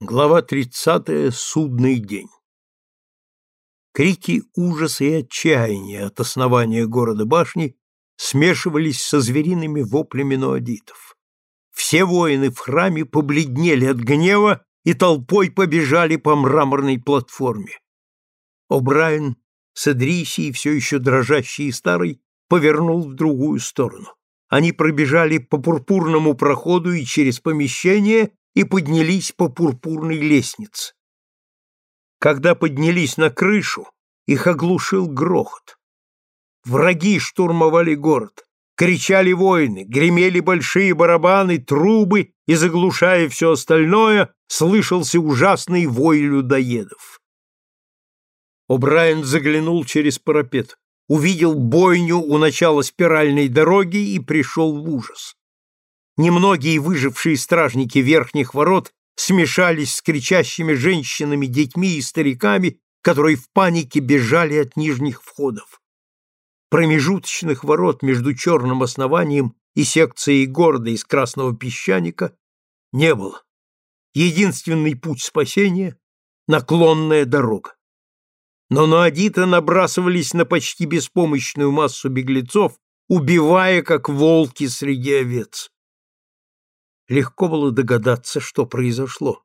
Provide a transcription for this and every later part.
Глава 30. Судный день. Крики ужаса и отчаяния от основания города башни смешивались со звериными воплями ноадитов. Все воины в храме побледнели от гнева и толпой побежали по мраморной платформе. О'Брайен с Эдрисией, все еще дрожащий и старый, повернул в другую сторону. Они пробежали по пурпурному проходу и через помещение и поднялись по пурпурной лестнице. Когда поднялись на крышу, их оглушил грохот. Враги штурмовали город. Кричали воины, гремели большие барабаны, трубы, и, заглушая все остальное, слышался ужасный вой людоедов. О'Брайен заглянул через парапет, увидел бойню у начала спиральной дороги и пришел в ужас. Немногие выжившие стражники верхних ворот смешались с кричащими женщинами, детьми и стариками, которые в панике бежали от нижних входов. Промежуточных ворот между черным основанием и секцией города из красного песчаника не было. Единственный путь спасения — наклонная дорога. Но наадиты набрасывались на почти беспомощную массу беглецов, убивая, как волки среди овец. Легко было догадаться, что произошло.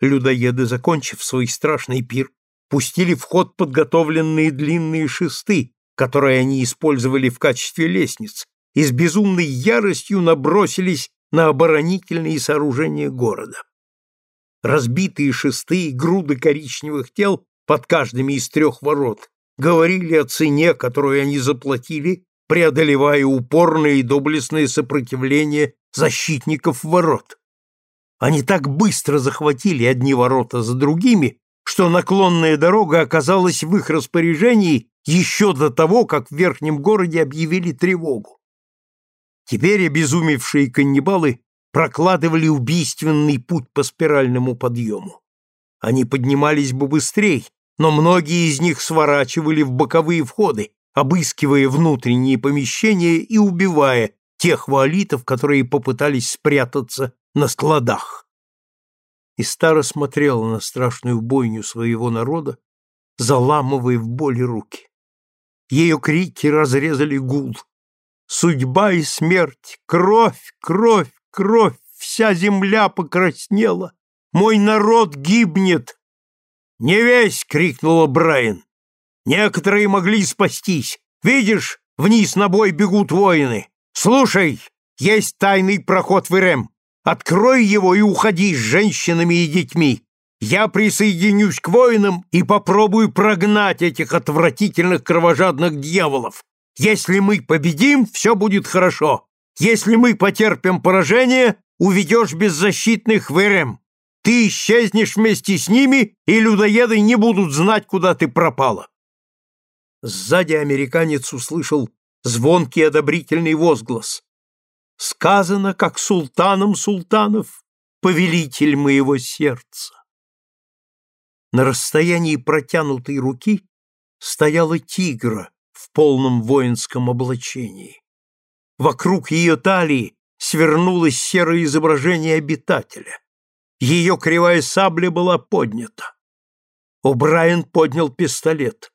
Людоеды, закончив свой страшный пир, пустили в ход подготовленные длинные шесты, которые они использовали в качестве лестниц, и с безумной яростью набросились на оборонительные сооружения города. Разбитые шесты и груды коричневых тел под каждыми из трех ворот говорили о цене, которую они заплатили, преодолевая упорное и доблестное сопротивление защитников ворот. Они так быстро захватили одни ворота за другими, что наклонная дорога оказалась в их распоряжении еще до того, как в верхнем городе объявили тревогу. Теперь обезумевшие каннибалы прокладывали убийственный путь по спиральному подъему. Они поднимались бы быстрее, но многие из них сворачивали в боковые входы, обыскивая внутренние помещения и убивая тех валитов, которые попытались спрятаться на складах. И Стара смотрела на страшную бойню своего народа, заламывая в боли руки. Ее крики разрезали гул. Судьба и смерть, кровь, кровь, кровь, вся земля покраснела. Мой народ гибнет. Не весь, крикнула Брайан. Некоторые могли спастись. Видишь, вниз на бой бегут воины. Слушай, есть тайный проход в Ирем. Открой его и уходи с женщинами и детьми. Я присоединюсь к воинам и попробую прогнать этих отвратительных кровожадных дьяволов. Если мы победим, все будет хорошо. Если мы потерпим поражение, уведешь беззащитных в Ирем. Ты исчезнешь вместе с ними, и людоеды не будут знать, куда ты пропала. Сзади американец услышал звонкий одобрительный возглас. Сказано, как султаном султанов, повелитель моего сердца. На расстоянии протянутой руки стояла тигра в полном воинском облачении. Вокруг ее талии свернулось серое изображение обитателя. Ее кривая сабля была поднята. О'Брайен поднял пистолет.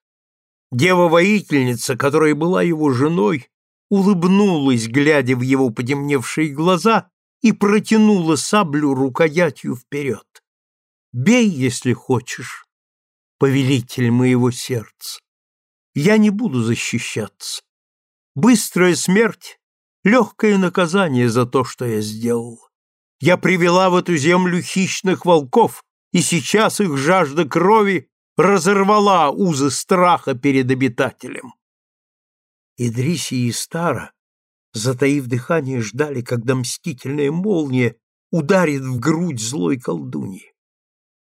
Дева-воительница, которая была его женой, улыбнулась, глядя в его потемневшие глаза, и протянула саблю рукоятью вперед. «Бей, если хочешь, повелитель моего сердца. Я не буду защищаться. Быстрая смерть — легкое наказание за то, что я сделал. Я привела в эту землю хищных волков, и сейчас их жажда крови разорвала узы страха перед обитателем. Идриси и Стара, затаив дыхание, ждали, когда мстительная молния ударит в грудь злой колдуньи.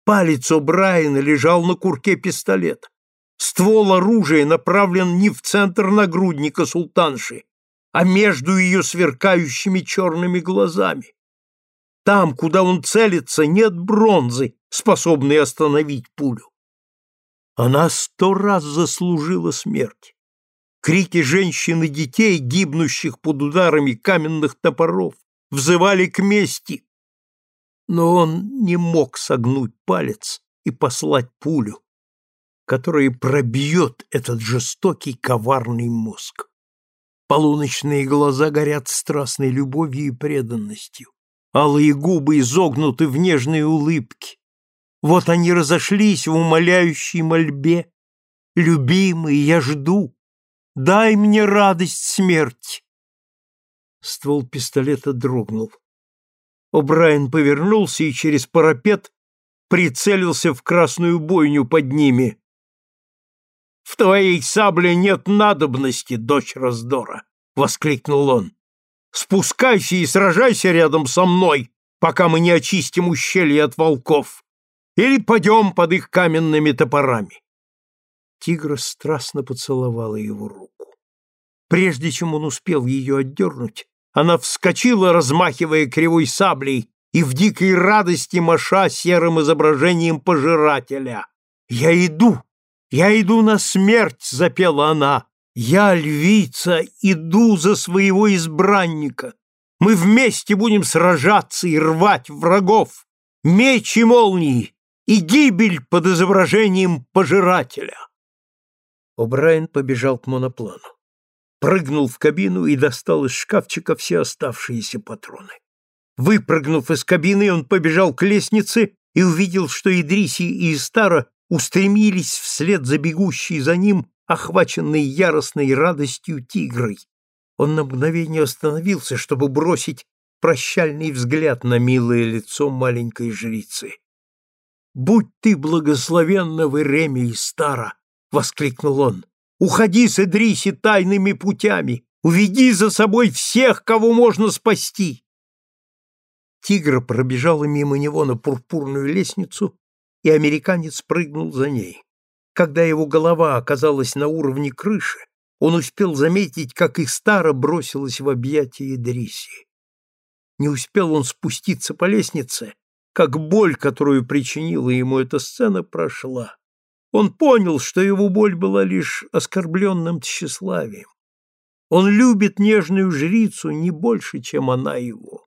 Палец О'Брайена лежал на курке пистолета. Ствол оружия направлен не в центр нагрудника султанши, а между ее сверкающими черными глазами. Там, куда он целится, нет бронзы, способной остановить пулю. Она сто раз заслужила смерть. Крики женщин и детей, гибнущих под ударами каменных топоров, взывали к мести. но он не мог согнуть палец и послать пулю, которая пробьет этот жестокий коварный мозг. Полуночные глаза горят страстной любовью и преданностью. Алые губы изогнуты в нежные улыбки. Вот они разошлись в умоляющей мольбе. «Любимый, я жду. Дай мне радость смерти!» Ствол пистолета дрогнул. О'Брайен повернулся и через парапет прицелился в красную бойню под ними. «В твоей сабле нет надобности, дочь раздора!» — воскликнул он. «Спускайся и сражайся рядом со мной, пока мы не очистим ущелье от волков, или пойдем под их каменными топорами!» Тигра страстно поцеловала его руку. Прежде чем он успел ее отдернуть, она вскочила, размахивая кривой саблей, и в дикой радости маша серым изображением пожирателя. «Я иду! Я иду на смерть!» — запела она. «Я, львица, иду за своего избранника! Мы вместе будем сражаться и рвать врагов! Меч и молнии, и гибель под изображением пожирателя!» О'Брайен побежал к моноплану прыгнул в кабину и достал из шкафчика все оставшиеся патроны. Выпрыгнув из кабины, он побежал к лестнице и увидел, что Идриси и Истара устремились вслед за бегущей за ним, охваченной яростной радостью тигрой. Он на мгновение остановился, чтобы бросить прощальный взгляд на милое лицо маленькой жрицы. «Будь ты благословенна в Иреме, Истара!» — воскликнул он. Уходи с Эдриси тайными путями, уведи за собой всех, кого можно спасти. Тигр пробежала мимо него на пурпурную лестницу, и американец прыгнул за ней. Когда его голова оказалась на уровне крыши, он успел заметить, как их стара бросилась в объятия Эдриси. Не успел он спуститься по лестнице, как боль, которую причинила ему эта сцена, прошла. Он понял, что его боль была лишь оскорбленным тщеславием. Он любит нежную жрицу не больше, чем она его.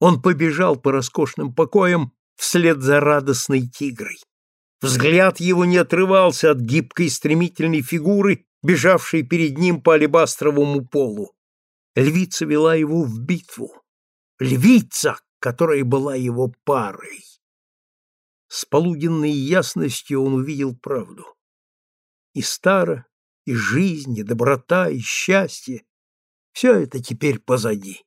Он побежал по роскошным покоям вслед за радостной тигрой. Взгляд его не отрывался от гибкой стремительной фигуры, бежавшей перед ним по алебастровому полу. Львица вела его в битву. Львица, которая была его парой. С полуденной ясностью он увидел правду. И стара, и жизнь, и доброта, и счастье — все это теперь позади.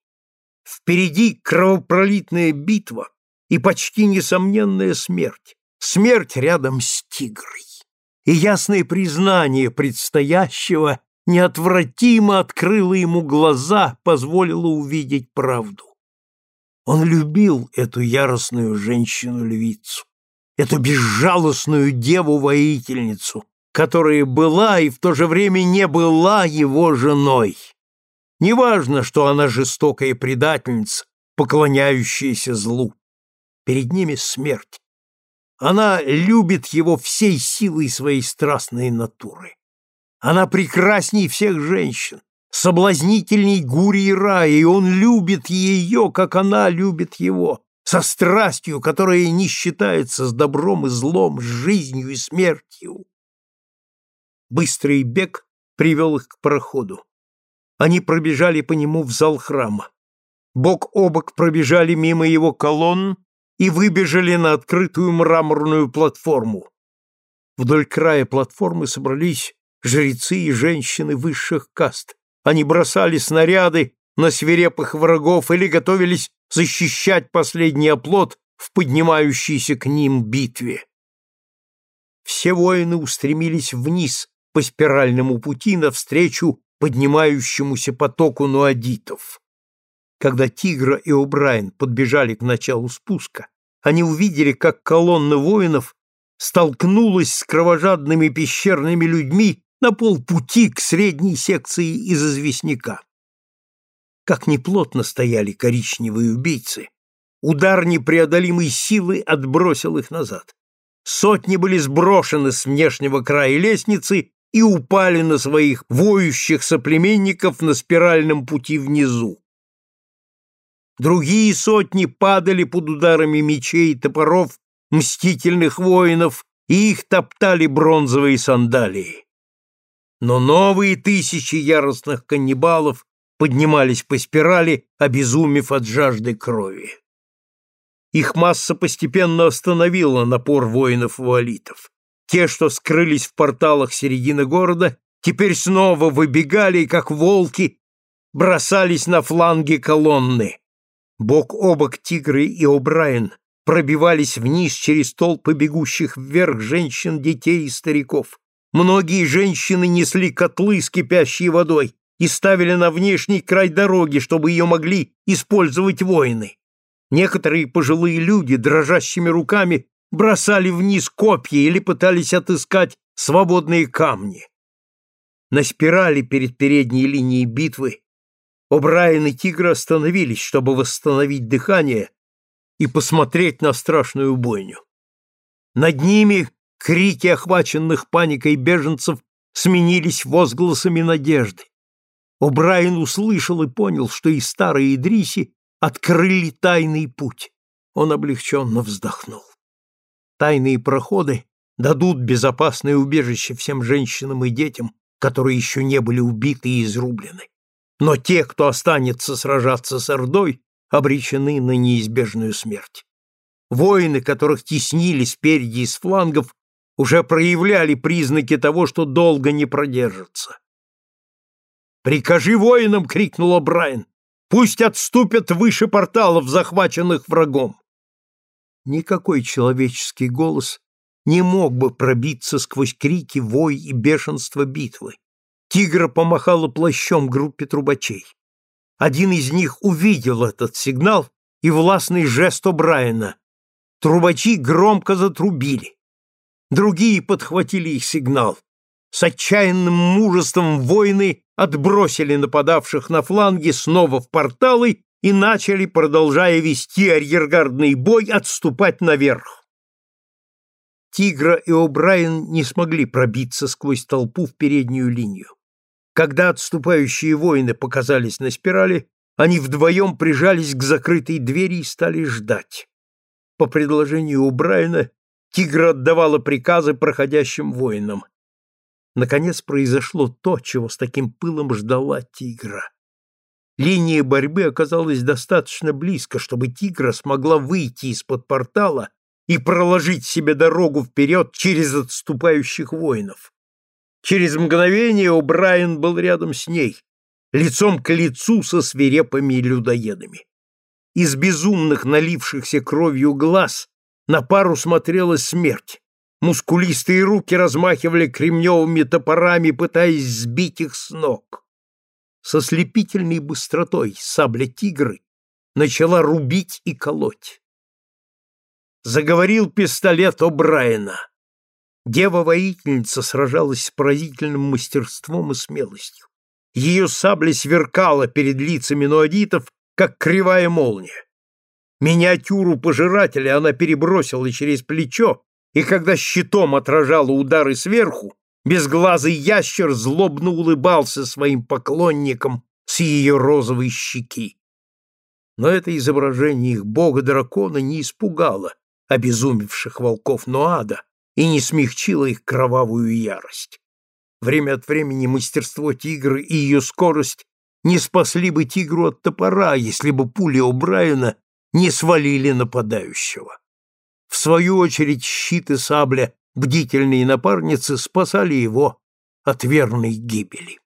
Впереди кровопролитная битва и почти несомненная смерть. Смерть рядом с тигрой. И ясное признание предстоящего неотвратимо открыло ему глаза, позволило увидеть правду. Он любил эту яростную женщину-львицу эту безжалостную деву-воительницу, которая была и в то же время не была его женой. Неважно, что она жестокая предательница, поклоняющаяся злу. Перед ними смерть. Она любит его всей силой своей страстной натуры. Она прекрасней всех женщин, соблазнительней Гурии Рая, и он любит ее, как она любит его со страстью, которая не считается с добром и злом, с жизнью и смертью. Быстрый бег привел их к проходу. Они пробежали по нему в зал храма. Бок о бок пробежали мимо его колонн и выбежали на открытую мраморную платформу. Вдоль края платформы собрались жрецы и женщины высших каст. Они бросали снаряды на свирепых врагов или готовились защищать последний оплот в поднимающейся к ним битве. Все воины устремились вниз по спиральному пути навстречу поднимающемуся потоку нуадитов. Когда Тигра и О'Брайен подбежали к началу спуска, они увидели, как колонна воинов столкнулась с кровожадными пещерными людьми на полпути к средней секции из известняка как неплотно стояли коричневые убийцы, удар непреодолимой силы отбросил их назад. Сотни были сброшены с внешнего края лестницы и упали на своих воющих соплеменников на спиральном пути внизу. Другие сотни падали под ударами мечей и топоров мстительных воинов, и их топтали бронзовые сандалии. Но новые тысячи яростных каннибалов поднимались по спирали, обезумев от жажды крови. Их масса постепенно остановила напор воинов-вуалитов. Те, что скрылись в порталах середины города, теперь снова выбегали как волки, бросались на фланги колонны. Бок о бок тигры и О'Брайен пробивались вниз через толпы бегущих вверх женщин, детей и стариков. Многие женщины несли котлы с кипящей водой и ставили на внешний край дороги, чтобы ее могли использовать воины. Некоторые пожилые люди дрожащими руками бросали вниз копья или пытались отыскать свободные камни. На спирали перед передней линией битвы О'Брайен и Тигр остановились, чтобы восстановить дыхание и посмотреть на страшную бойню. Над ними крики охваченных паникой беженцев сменились возгласами надежды. О'Брайен услышал и понял, что и старые Идриси открыли тайный путь. Он облегченно вздохнул. Тайные проходы дадут безопасное убежище всем женщинам и детям, которые еще не были убиты и изрублены. Но те, кто останется сражаться с Ордой, обречены на неизбежную смерть. Воины, которых теснили спереди и с флангов, уже проявляли признаки того, что долго не продержатся. «Прикажи воинам!» — крикнула Брайан. Пусть отступят выше порталов, захваченных врагом. Никакой человеческий голос не мог бы пробиться сквозь крики, вой и бешенство битвы. Тигра помахала плащом группе трубачей. Один из них увидел этот сигнал и властный жест О'Брайена. Трубачи громко затрубили. Другие подхватили их сигнал. С отчаянным мужеством воины отбросили нападавших на фланге снова в порталы и начали, продолжая вести арьергардный бой, отступать наверх. Тигра и О'Брайен не смогли пробиться сквозь толпу в переднюю линию. Когда отступающие воины показались на спирали, они вдвоем прижались к закрытой двери и стали ждать. По предложению О'Брайена Тигра отдавала приказы проходящим воинам. Наконец произошло то, чего с таким пылом ждала тигра. Линия борьбы оказалась достаточно близко, чтобы тигра смогла выйти из-под портала и проложить себе дорогу вперед через отступающих воинов. Через мгновение О'Брайен был рядом с ней, лицом к лицу со свирепыми людоедами. Из безумных налившихся кровью глаз на пару смотрела смерть. Мускулистые руки размахивали кремневыми топорами, пытаясь сбить их с ног. Со слепительной быстротой сабля тигры начала рубить и колоть. Заговорил пистолет О'Брайена. Дева-воительница сражалась с поразительным мастерством и смелостью. Ее сабля сверкала перед лицами нуадитов, как кривая молния. Миниатюру пожирателя она перебросила через плечо и когда щитом отражала удары сверху, безглазый ящер злобно улыбался своим поклонникам с ее розовой щеки. Но это изображение их бога-дракона не испугало обезумевших волков Ноада и не смягчило их кровавую ярость. Время от времени мастерство тигра и ее скорость не спасли бы тигру от топора, если бы пули О'Брайена не свалили нападающего. В свою очередь щит и сабля бдительные напарницы спасали его от верной гибели.